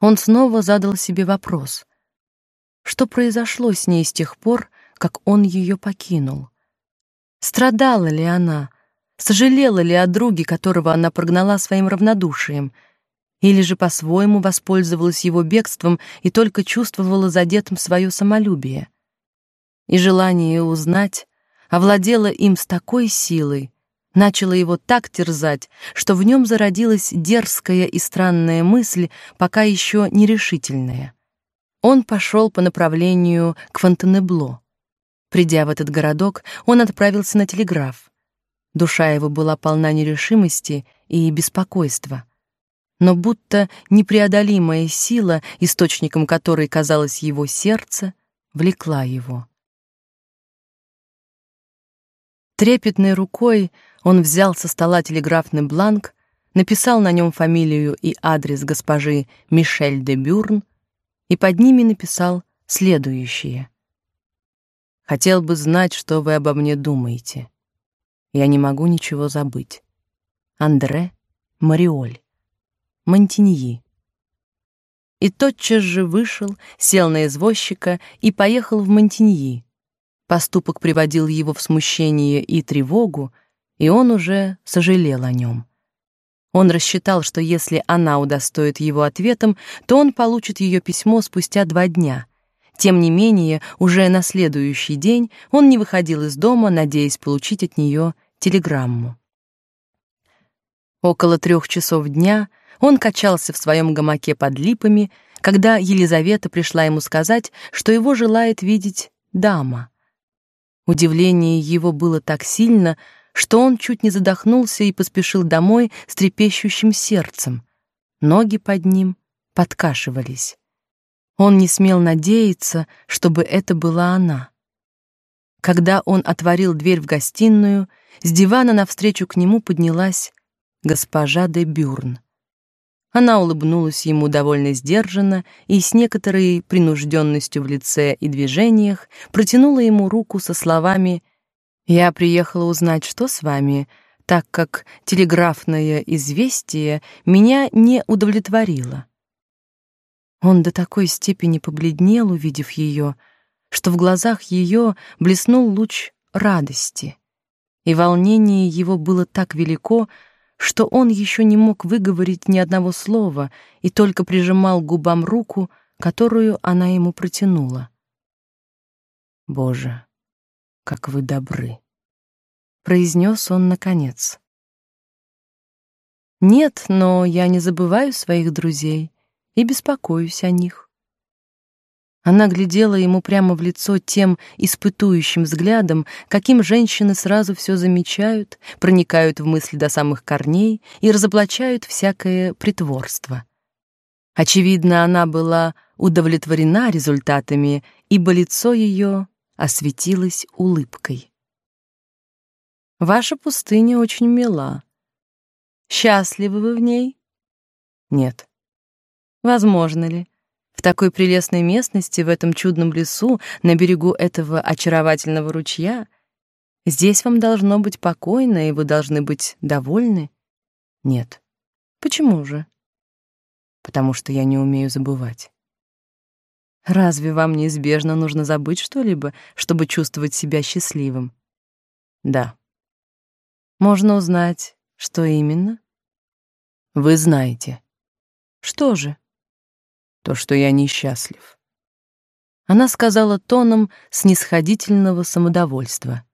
Он снова задал себе вопрос. Что произошло с ней с тех пор, как он ее покинул? Страдала ли она? Сожалела ли о друге, которого она прогнала своим равнодушием? Или же по-своему воспользовалась его бегством и только чувствовала задетым свое самолюбие? И желание узнать овладело им с такой силой, начало его так терзать, что в нем зародилась дерзкая и странная мысль, пока еще нерешительная. Он пошел по направлению к Фонтенебло. Придя в этот городок, он отправился на телеграф. Душа его была полна нерешимости и беспокойства. Но будто непреодолимая сила, источником которой казалось его сердце, влекла его. Трепетной рукой он взял со стола телеграфный бланк, написал на нем фамилию и адрес госпожи Мишель де Бюрн и под ними написал следующее: Хотел бы знать, что вы обо мне думаете. Я не могу ничего забыть. Андре Мариоль. Монтиньи. И тотчас же вышел, сел на извозчика и поехал в Монтиньи. Поступок приводил его в смущение и тревогу, и он уже сожалел о нем. Он рассчитал, что если она удостоит его ответом, то он получит ее письмо спустя два дня. Тем не менее, уже на следующий день он не выходил из дома, надеясь получить от нее телеграмму. Около трех часов дня он качался в своем гамаке под липами, когда Елизавета пришла ему сказать, что его желает видеть дама. Удивление его было так сильно, что он чуть не задохнулся и поспешил домой с трепещущим сердцем. Ноги под ним подкашивались. Он не смел надеяться, чтобы это была она. Когда он отворил дверь в гостиную, с дивана навстречу к нему поднялась госпожа де Бюрн. Она улыбнулась ему довольно сдержанно и с некоторой принужденностью в лице и движениях протянула ему руку со словами я приехала узнать, что с вами, так как телеграфное известие меня не удовлетворило. Он до такой степени побледнел, увидев ее, что в глазах ее блеснул луч радости, и волнение его было так велико, что он еще не мог выговорить ни одного слова и только прижимал губам руку, которую она ему протянула. Боже, как вы добры, произнес он наконец. Нет, но я не забываю своих друзей и беспокоюсь о них. Она глядела ему прямо в лицо тем испытующим взглядом, каким женщины сразу все замечают, проникают в мысли до самых корней и разоблачают всякое притворство. Очевидно, она была удовлетворена результатами, ибо лицо ее осветилась улыбкой. Ваша пустыня очень мила. Счастливы вы в ней? Нет. Возможно ли? В такой прелестной местности, в этом чудном лесу, на берегу этого очаровательного ручья, здесь вам должно быть покойно, и вы должны быть довольны? Нет. Почему же? Потому что я не умею забывать. Разве вам неизбежно нужно забыть что-либо, чтобы чувствовать себя счастливым? Да. Можно узнать, что именно? Вы знаете. Что же? То, что я несчастлив. Она сказала тоном снисходительного самодовольства.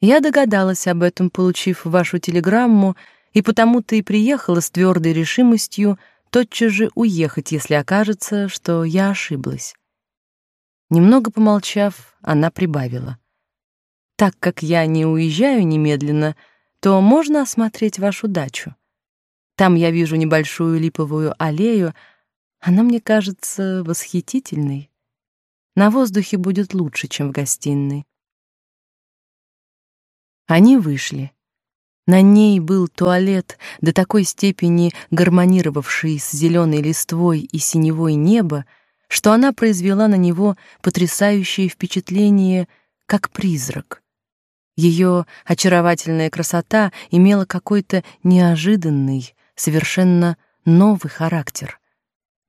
Я догадалась об этом, получив вашу телеграмму, и потому-то и приехала с твердой решимостью тотчас же уехать, если окажется, что я ошиблась. Немного помолчав, она прибавила: "Так как я не уезжаю немедленно, то можно осмотреть вашу дачу. Там я вижу небольшую липовую аллею, она мне кажется восхитительной. На воздухе будет лучше, чем в гостиной". Они вышли. На ней был туалет до такой степени гармонировавший с зеленой листвой и синевой неба, что она произвела на него потрясающее впечатление, как призрак. Ее очаровательная красота имела какой-то неожиданный, совершенно новый характер.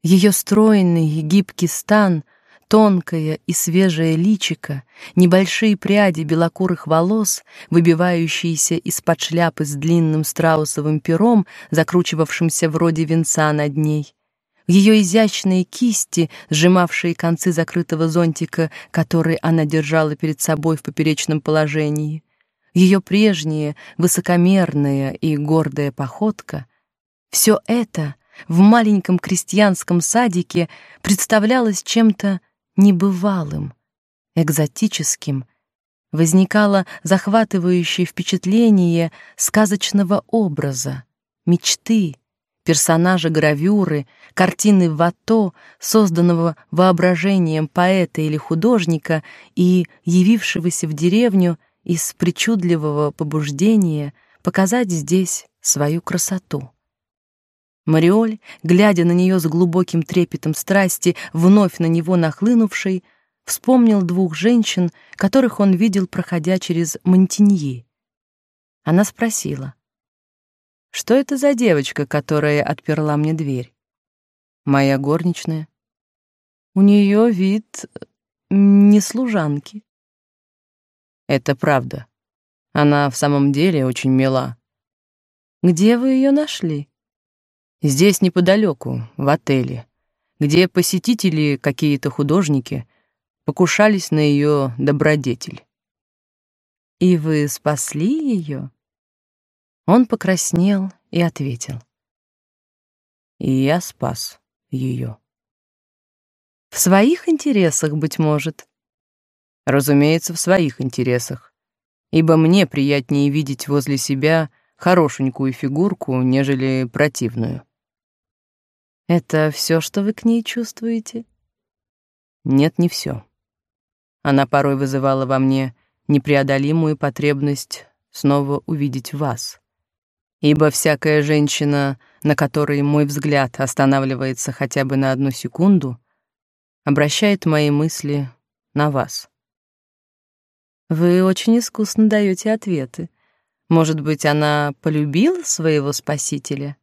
Ее стройный гибкий стан, тонкое и свежее личико, небольшие пряди белокурых волос, выбивающиеся из-под шляпы с длинным страусовым пером, закручивавшимся вроде венца над ней, ее изящные кисти, сжимавшие концы закрытого зонтика, который она держала перед собой в поперечном положении, ее прежняя высокомерная и гордая походка — все это в маленьком крестьянском садике представлялось чем-то небывалым, экзотическим, возникало захватывающее впечатление сказочного образа, мечты, персонажа гравюры, картины Вато, созданного воображением поэта или художника и явившегося в деревню из причудливого побуждения показать здесь свою красоту. Мариоль, глядя на нее с глубоким трепетом страсти, вновь на него нахлынувшей, вспомнил двух женщин, которых он видел, проходя через Монтиньи. Она спросила: "Что это за девочка, которая отперла мне дверь?" "Моя горничная. У нее вид не служанки". "Это правда. Она в самом деле очень мила. Где вы ее нашли?" Здесь неподалеку, в отеле, где посетители, какие-то художники, покушались на ее добродетель. И вы спасли ее? Он покраснел и ответил: И я спас ее. В своих интересах, быть может. Разумеется, в своих интересах. Ибо мне приятнее видеть возле себя хорошенькую фигурку, нежели противную. Это все, что вы к ней чувствуете? Нет, не все. Она порой вызывала во мне непреодолимую потребность снова увидеть вас. Ибо всякая женщина, на которой мой взгляд останавливается хотя бы на одну секунду, обращает мои мысли на вас. Вы очень искусно даете ответы. Может быть, она полюбила своего спасителя?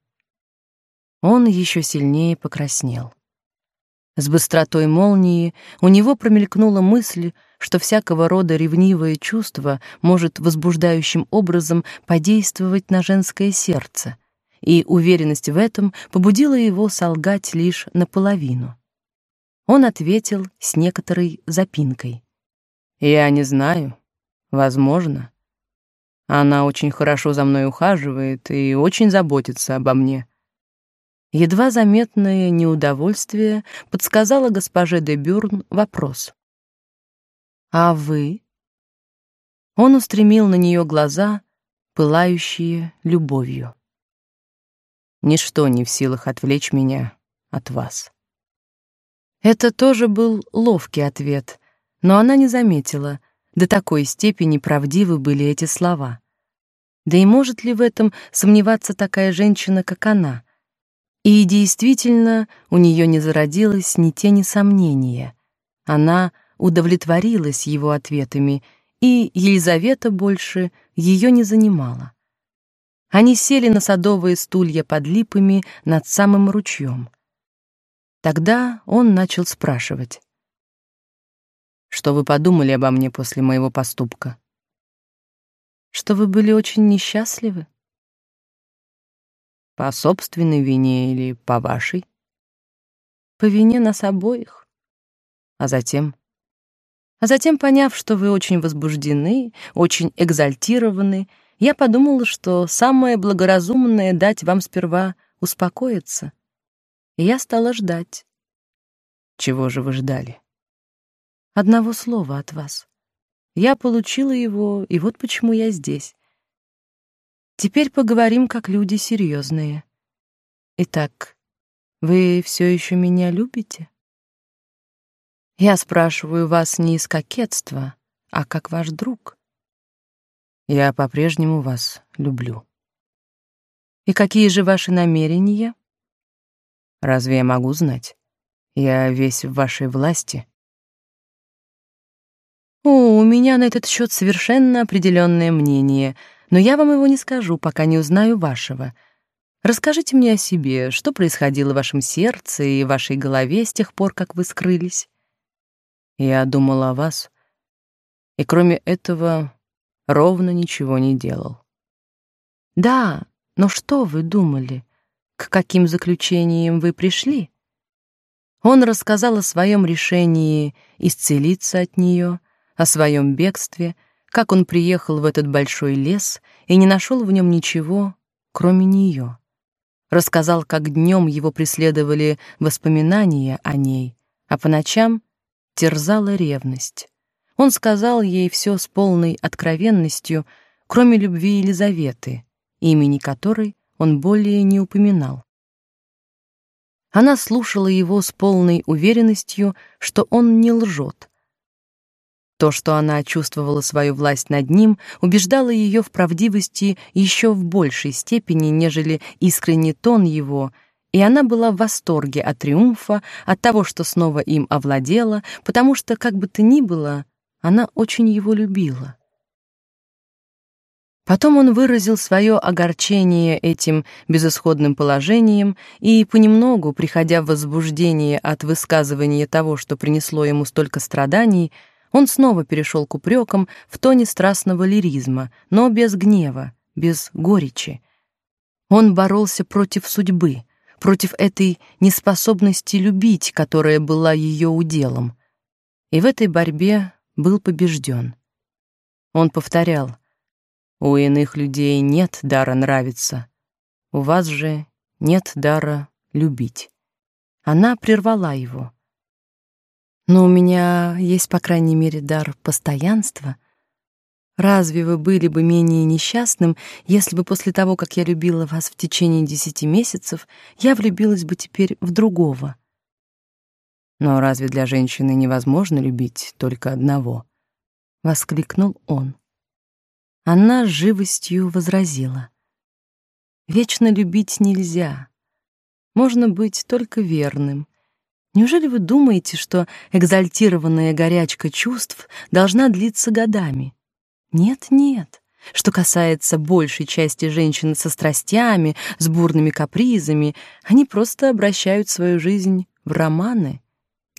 Он еще сильнее покраснел. С быстротой молнии у него промелькнула мысль, что всякого рода ревнивое чувство может возбуждающим образом подействовать на женское сердце, и уверенность в этом побудила его солгать лишь наполовину. Он ответил с некоторой запинкой. «Я не знаю. Возможно. Она очень хорошо за мной ухаживает и очень заботится обо мне. Едва заметное неудовольствие подсказало госпоже де Бюрн вопрос. «А вы?» Он устремил на нее глаза, пылающие любовью. «Ничто не в силах отвлечь меня от вас». Это тоже был ловкий ответ, но она не заметила, до такой степени правдивы были эти слова. Да и может ли в этом сомневаться такая женщина, как она — и действительно, у нее не зародилось ни тени сомнения. Она удовлетворилась его ответами, и Елизавета больше ее не занимала. Они сели на садовые стулья под липами над самым ручьем. Тогда он начал спрашивать: "Что вы подумали обо мне после моего поступка?" "Что вы были очень несчастливы?" По собственной вине или по вашей? По вине нас обоих. А затем? А затем, поняв, что вы очень возбуждены, очень экзальтированы, я подумала, что самое благоразумное дать вам сперва успокоиться. И я стала ждать. Чего же вы ждали? Одного слова от вас. Я получила его, и вот почему я здесь. Теперь поговорим как люди серьезные. Итак, вы все еще меня любите? Я спрашиваю вас не из кокетства, а как ваш друг. Я по-прежнему вас люблю. И какие же ваши намерения? Разве я могу знать? Я весь в вашей власти. О, у меня на этот счет совершенно определенное мнение — но я вам его не скажу, пока не узнаю вашего. Расскажите мне о себе, что происходило в вашем сердце и в вашей голове с тех пор, как вы скрылись. Я думал о вас, и кроме этого ровно ничего не делал. Да, но что вы думали? К каким заключениям вы пришли? Он рассказал о своем решении исцелиться от нее, о своем бегстве, как он приехал в этот большой лес и не нашел в нем ничего, кроме нее рассказал, как днем его преследовали воспоминания о ней, а по ночам терзала ревность. Он сказал ей все с полной откровенностью, кроме любви Елизаветы, имени которой он более не упоминал. Она слушала его с полной уверенностью, что он не лжет, то, что она чувствовала свою власть над ним, убеждало ее в правдивости еще в большей степени, нежели искренний тон его, и она была в восторге от триумфа, от того, что снова им овладела, потому что, как бы то ни было, она очень его любила. Потом он выразил свое огорчение этим безысходным положением и понемногу, приходя в возбуждение от высказывания того, что принесло ему столько страданий, он снова перешел к упрекам в тоне страстного лиризма, но без гнева, без горечи. Он боролся против судьбы, против этой неспособности любить, которая была ее уделом. И в этой борьбе был побежден. Он повторял: "У иных людей нет дара нравиться, у вас же нет дара любить". Она прервала его. Но у меня есть, по крайней мере, дар постоянства. Разве вы были бы менее несчастным, если бы после того, как я любила вас в течение десяти месяцев, я влюбилась бы теперь в другого? Но разве для женщины невозможно любить только одного? воскликнул он. Она с живостью возразила: Вечно любить нельзя. Можно быть только верным Неужели вы думаете, что экзальтированная горячка чувств должна длиться годами? Нет, нет. Что касается большей части женщин со страстями, с бурными капризами, они просто обращают свою жизнь в романы.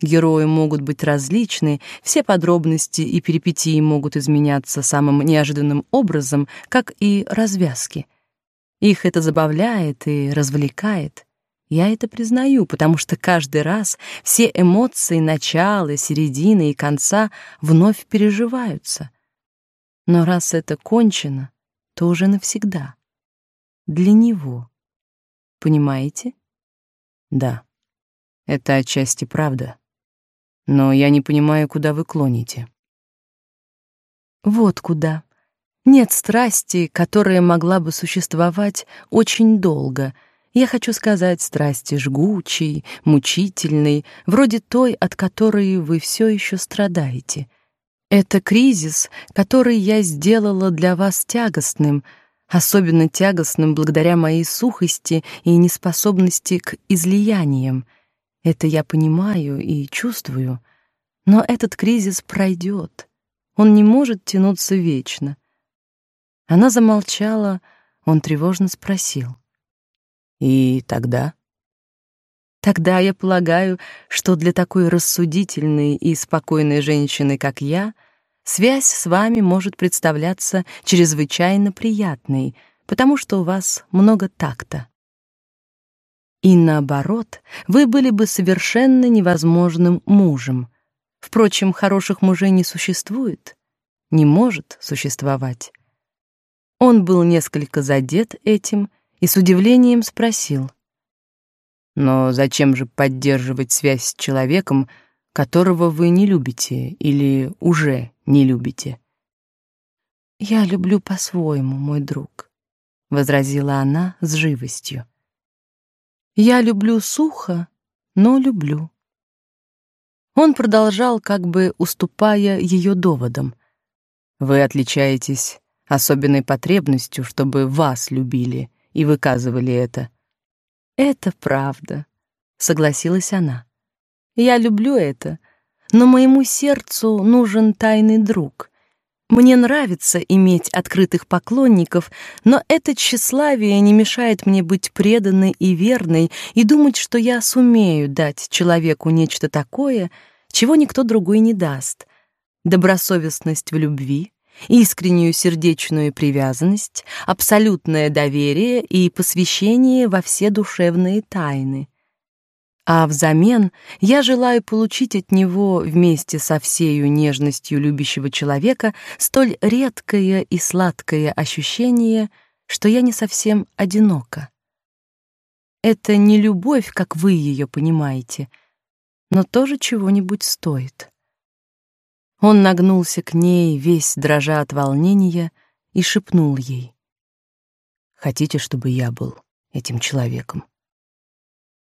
Герои могут быть различны, все подробности и перипетии могут изменяться самым неожиданным образом, как и развязки. Их это забавляет и развлекает. Я это признаю, потому что каждый раз все эмоции начала, середины и конца вновь переживаются. Но раз это кончено, то уже навсегда. Для него. Понимаете? Да. Это отчасти правда. Но я не понимаю, куда вы клоните. Вот куда. Нет страсти, которая могла бы существовать очень долго — я хочу сказать страсти жгучей, мучительной, вроде той, от которой вы все еще страдаете. Это кризис, который я сделала для вас тягостным, особенно тягостным благодаря моей сухости и неспособности к излияниям. Это я понимаю и чувствую, но этот кризис пройдет. Он не может тянуться вечно. Она замолчала, он тревожно спросил: и тогда? Тогда я полагаю, что для такой рассудительной и спокойной женщины, как я, связь с вами может представляться чрезвычайно приятной, потому что у вас много такта. И наоборот, вы были бы совершенно невозможным мужем. Впрочем, хороших мужей не существует, не может существовать. Он был несколько задет этим и с удивлением спросил: "Но зачем же поддерживать связь с человеком, которого вы не любите или уже не любите?" "Я люблю по-своему, мой друг", возразила она с живостью. "Я люблю сухо, но люблю". Он продолжал, как бы уступая ее доводам. Вы отличаетесь особенной потребностью, чтобы вас любили и выказывали это. Это правда, согласилась она. Я люблю это, но моему сердцу нужен тайный друг. Мне нравится иметь открытых поклонников, но это тщеславие не мешает мне быть преданной и верной и думать, что я сумею дать человеку нечто такое, чего никто другой не даст. Добросовестность в любви, искреннюю сердечную привязанность, абсолютное доверие и посвящение во все душевные тайны — а взамен я желаю получить от него вместе со всею нежностью любящего человека столь редкое и сладкое ощущение, что я не совсем одинока. Это не любовь, как вы ее понимаете, но тоже чего-нибудь стоит. Он нагнулся к ней, весь дрожа от волнения, и шепнул ей: "Хотите, чтобы я был этим человеком?"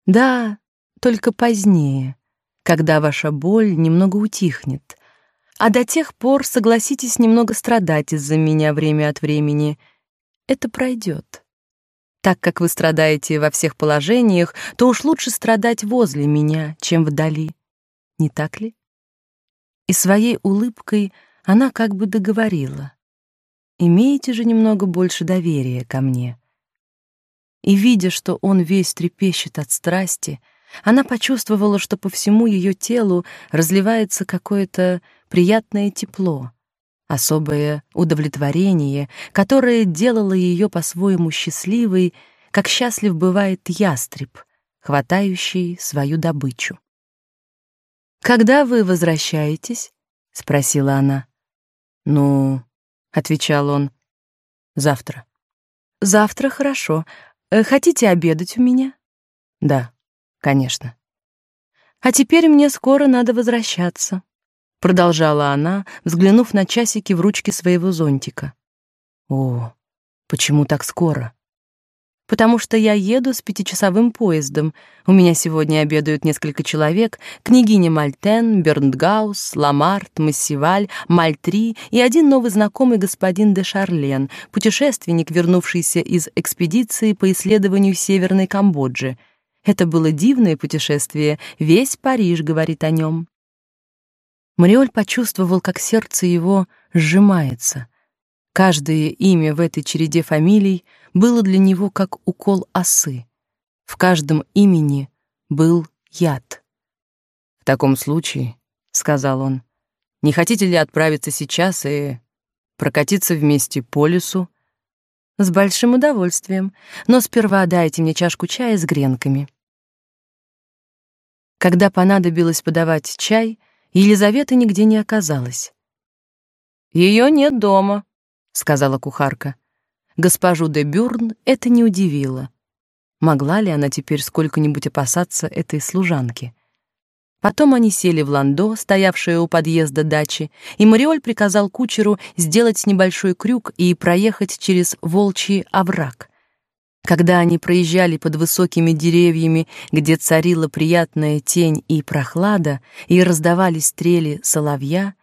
"Да, только позднее, когда ваша боль немного утихнет. А до тех пор согласитесь немного страдать из-за меня время от времени. Это пройдет. Так как вы страдаете во всех положениях, то уж лучше страдать возле меня, чем вдали. Не так ли? И своей улыбкой она как бы договорила: "Имейте же немного больше доверия ко мне". И видя, что он весь трепещет от страсти, она почувствовала, что по всему ее телу разливается какое-то приятное тепло, особое удовлетворение, которое делало ее по-своему счастливой, как счастлив бывает ястреб, хватающий свою добычу. «Когда вы возвращаетесь?» — спросила она. «Ну», — отвечал он, — «завтра». «Завтра хорошо. Э, хотите обедать у меня?» «Да». Конечно. А теперь мне скоро надо возвращаться, продолжала она, взглянув на часики в ручке своего зонтика. О, почему так скоро? Потому что я еду с пятичасовым поездом. У меня сегодня обедают несколько человек: княгиня Мальтен, Бернгаус, Ламарт, Массиваль, Мальтри и один новый знакомый господин де Шарлен, путешественник, вернувшийся из экспедиции по исследованию Северной Камбоджи. Это было дивное путешествие, весь Париж говорит о нем. Мариоль почувствовал, как сердце его сжимается. Каждое имя в этой череде фамилий было для него как укол осы. В каждом имени был яд. В таком случае, сказал он, не хотите ли отправиться сейчас и прокатиться вместе по лесу? С большим удовольствием, но сперва дайте мне чашку чая с гренками. Когда понадобилось подавать чай, Елизаветы нигде не оказалось. Ее нет дома, сказала кухарка. Госпожу де Бюрн это не удивило. Могла ли она теперь сколько-нибудь опасаться этой служанки? Потом они сели в ландо, стоявшее у подъезда дачи, и Мариоль приказал кучеру сделать небольшой крюк и проехать через волчий овраг. Когда они проезжали под высокими деревьями, где царила приятная тень и прохлада, и раздавались трели соловья,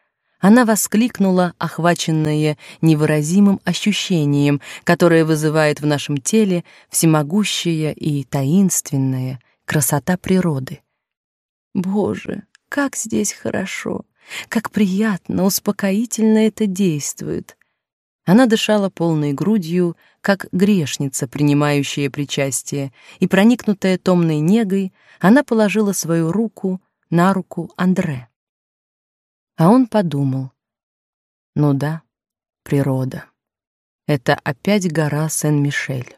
она воскликнула, охваченная невыразимым ощущением, которое вызывает в нашем теле всемогущая и таинственная красота природы. Боже, как здесь хорошо, как приятно, успокоительно это действует. Она дышала полной грудью, как грешница, принимающая причастие, и проникнутая томной негой, она положила свою руку на руку Андре. А он подумал: ну да, природа. Это опять гора Сен-Мишель.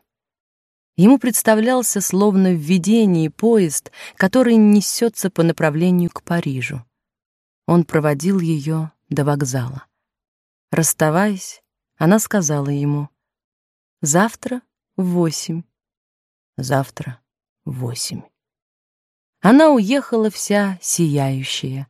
Ему представлялся словно в видении поезд, который несется по направлению к Парижу. Он проводил ее до вокзала. Расставаясь, она сказала ему: "Завтра в восемь". Завтра в восемь. Она уехала вся сияющая.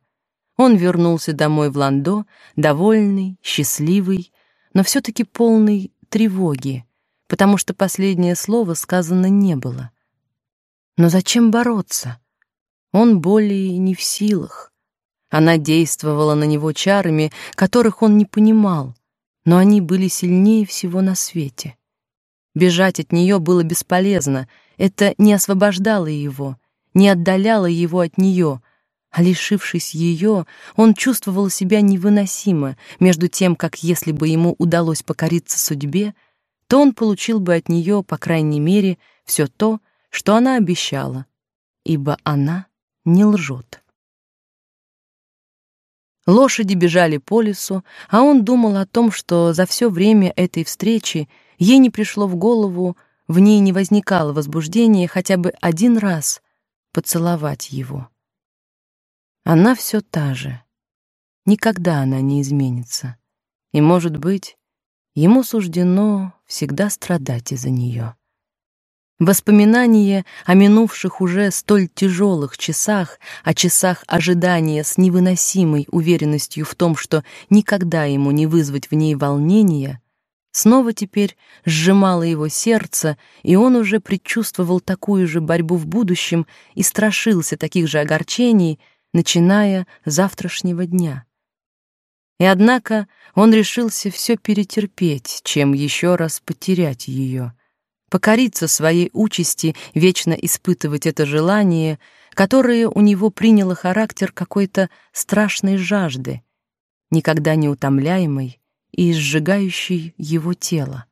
Он вернулся домой в Ландо, довольный, счастливый, но все таки полный тревоги, потому что последнее слово сказано не было. Но зачем бороться? Он более не в силах. Она действовала на него чарами, которых он не понимал, но они были сильнее всего на свете. Бежать от нее было бесполезно, это не освобождало его, не отдаляло его от нее, лишившись ее, он чувствовал себя невыносимо, между тем, как если бы ему удалось покориться судьбе, то он получил бы от нее, по крайней мере, все то, что она обещала, ибо она не лжет. Лошади бежали по лесу, а он думал о том, что за все время этой встречи ей не пришло в голову, в ней не возникало возбуждения хотя бы один раз поцеловать его. Она все та же. Никогда она не изменится. И, может быть, ему суждено всегда страдать из-за нее. Воспоминание о минувших уже столь тяжелых часах, о часах ожидания с невыносимой уверенностью в том, что никогда ему не вызвать в ней волнения, снова теперь сжимало его сердце, и он уже предчувствовал такую же борьбу в будущем и страшился таких же огорчений, начиная завтрашнего дня. И однако он решился все перетерпеть, чем еще раз потерять ее, покориться своей участи, вечно испытывать это желание, которое у него приняло характер какой-то страшной жажды, никогда не утомляемой и сжигающей его тело.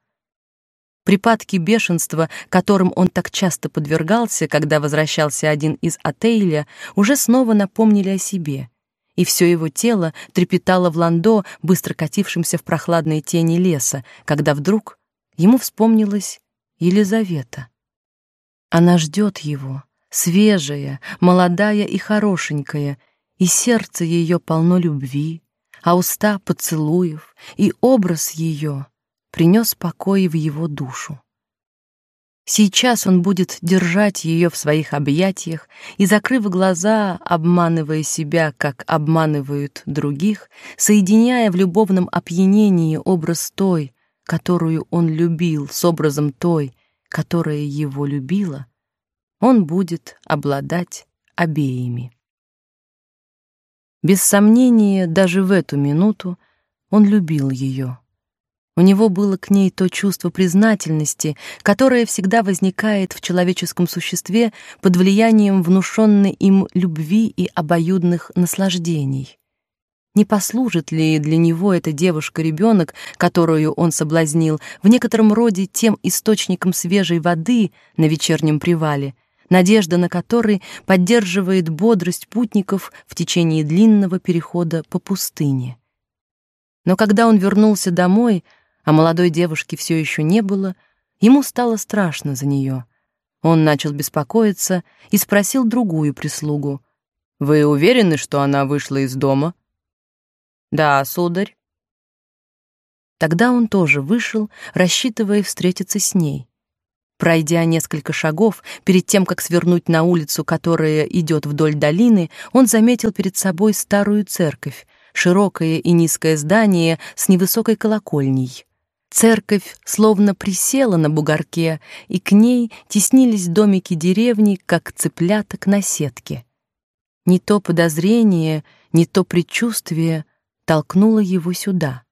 Припадки бешенства, которым он так часто подвергался, когда возвращался один из отеля, уже снова напомнили о себе, и все его тело трепетало в ландо, быстро катившемся в прохладной тени леса, когда вдруг ему вспомнилась Елизавета. Она ждет его, свежая, молодая и хорошенькая, и сердце ее полно любви, а уста поцелуев, и образ ее принес покой в его душу. Сейчас он будет держать ее в своих объятиях и, закрыв глаза, обманывая себя, как обманывают других, соединяя в любовном опьянении образ той, которую он любил, с образом той, которая его любила, он будет обладать обеими. Без сомнения, даже в эту минуту он любил ее. У него было к ней то чувство признательности, которое всегда возникает в человеческом существе под влиянием внушенной им любви и обоюдных наслаждений. Не послужит ли для него эта девушка-ребенок, которую он соблазнил, в некотором роде тем источником свежей воды на вечернем привале, надежда на который поддерживает бодрость путников в течение длинного перехода по пустыне? Но когда он вернулся домой, а молодой девушки все еще не было, ему стало страшно за нее. Он начал беспокоиться и спросил другую прислугу: "Вы уверены, что она вышла из дома?" «Да, сударь». Тогда он тоже вышел, рассчитывая встретиться с ней. Пройдя несколько шагов, перед тем, как свернуть на улицу, которая идет вдоль долины, он заметил перед собой старую церковь, широкое и низкое здание с невысокой колокольней. Церковь словно присела на бугорке, и к ней теснились домики деревни, как цыпляток на сетке. Не то подозрение, не то предчувствие толкнуло его сюда.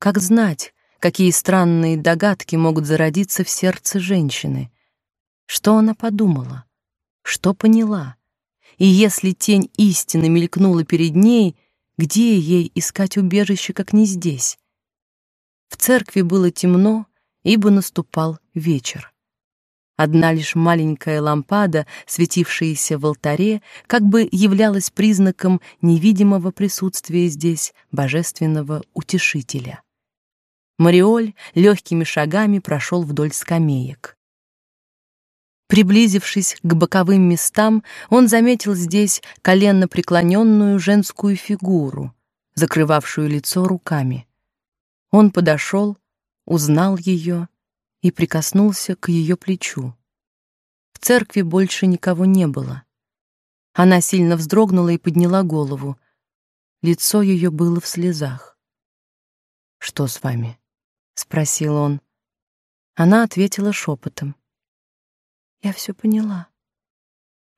Как знать, какие странные догадки могут зародиться в сердце женщины? Что она подумала? Что поняла? И если тень истины мелькнула перед ней, где ей искать убежище, как не здесь? В церкви было темно, ибо наступал вечер. Одна лишь маленькая лампада, светившаяся в алтаре, как бы являлась признаком невидимого присутствия здесь божественного утешителя. Мариоль легкими шагами прошел вдоль скамеек. Приблизившись к боковым местам, он заметил здесь коленно преклоненную женскую фигуру, закрывавшую лицо руками. Он подошел, узнал ее и прикоснулся к ее плечу. В церкви больше никого не было. Она сильно вздрогнула и подняла голову. Лицо ее было в слезах. «Что с вами?» — спросил он. Она ответила шепотом. «Я все поняла.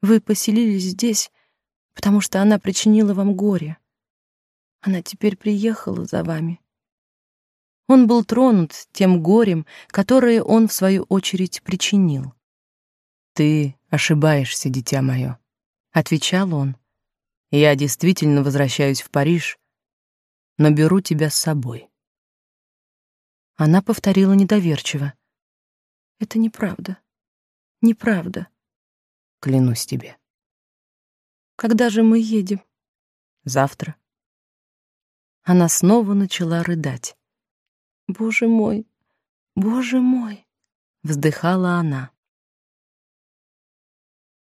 Вы поселились здесь, потому что она причинила вам горе. Она теперь приехала за вами. Он был тронут тем горем, которое он в свою очередь причинил. Ты ошибаешься, дитя мое, отвечал он. Я действительно возвращаюсь в Париж, но беру тебя с собой. Она повторила недоверчиво. Это неправда. Неправда. Клянусь тебе. Когда же мы едем? Завтра. Она снова начала рыдать. Боже мой, боже мой, вздыхала она.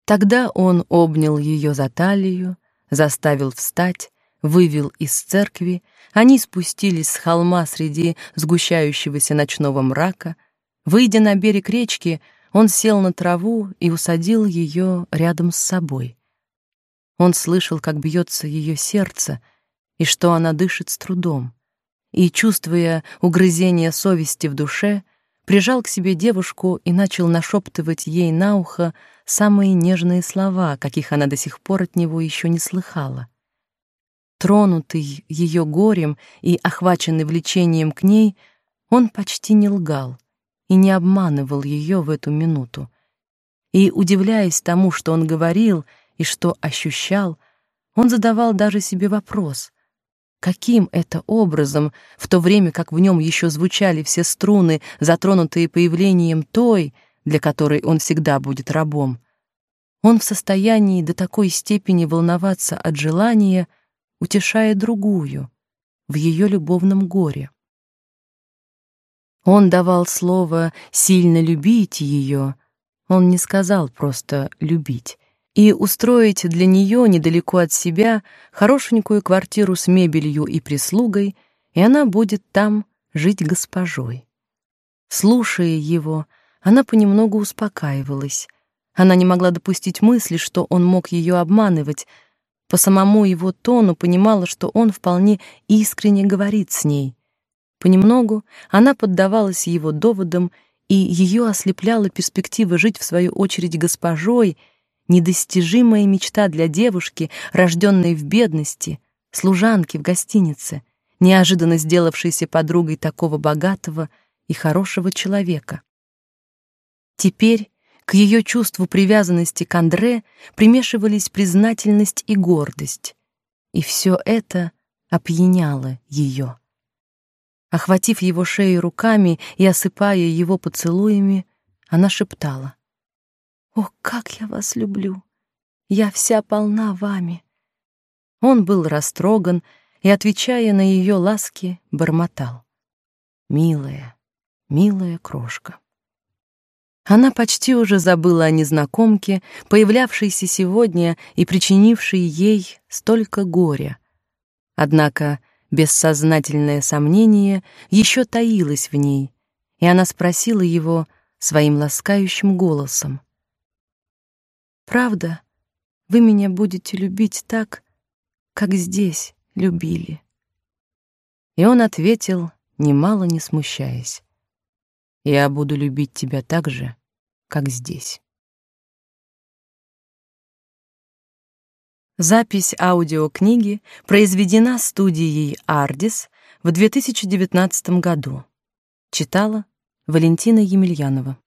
Тогда он обнял ее за талию, заставил встать, вывел из церкви, они спустились с холма среди сгущающегося ночного мрака. Выйдя на берег речки, он сел на траву и усадил ее рядом с собой. Он слышал, как бьется ее сердце и что она дышит с трудом. И, чувствуя угрызение совести в душе, прижал к себе девушку и начал нашептывать ей на ухо самые нежные слова, каких она до сих пор от него еще не слыхала. Тронутый ее горем и охваченный влечением к ней, он почти не лгал и не обманывал ее в эту минуту. И, удивляясь тому, что он говорил и что ощущал, он задавал даже себе вопрос, каким это образом, в то время как в нем еще звучали все струны, затронутые появлением той, для которой он всегда будет рабом, он в состоянии до такой степени волноваться от желания, утешая другую в ее любовном горе. Он давал слово сильно любить ее, он не сказал просто любить, и устроить для нее недалеко от себя хорошенькую квартиру с мебелью и прислугой, и она будет там жить госпожой. Слушая его, она понемногу успокаивалась. Она не могла допустить мысли, что он мог ее обманывать, по самому его тону понимала, что он вполне искренне говорит с ней. Понемногу она поддавалась его доводам, и ее ослепляла перспектива жить в свою очередь госпожой, недостижимая мечта для девушки, рожденной в бедности, служанки в гостинице, неожиданно сделавшейся подругой такого богатого и хорошего человека. Теперь к ее чувству привязанности к Андре примешивались признательность и гордость, и все это опьяняло ее. Охватив его шею руками и осыпая его поцелуями, она шептала: "О, как я вас люблю! Я вся полна вами". Он был растроган и, отвечая на ее ласки, бормотал: "Милая, милая крошка". Она почти уже забыла о незнакомке, появлявшейся сегодня и причинившей ей столько горя. Однако бессознательное сомнение еще таилось в ней, и она спросила его своим ласкающим голосом: "Правда, вы меня будете любить так, как здесь любили?" И он ответил, немало не смущаясь: "Я буду любить тебя так же, как здесь. Запись аудиокниги произведена студией Ardis в 2019 году. Читала Валентина Емельянова.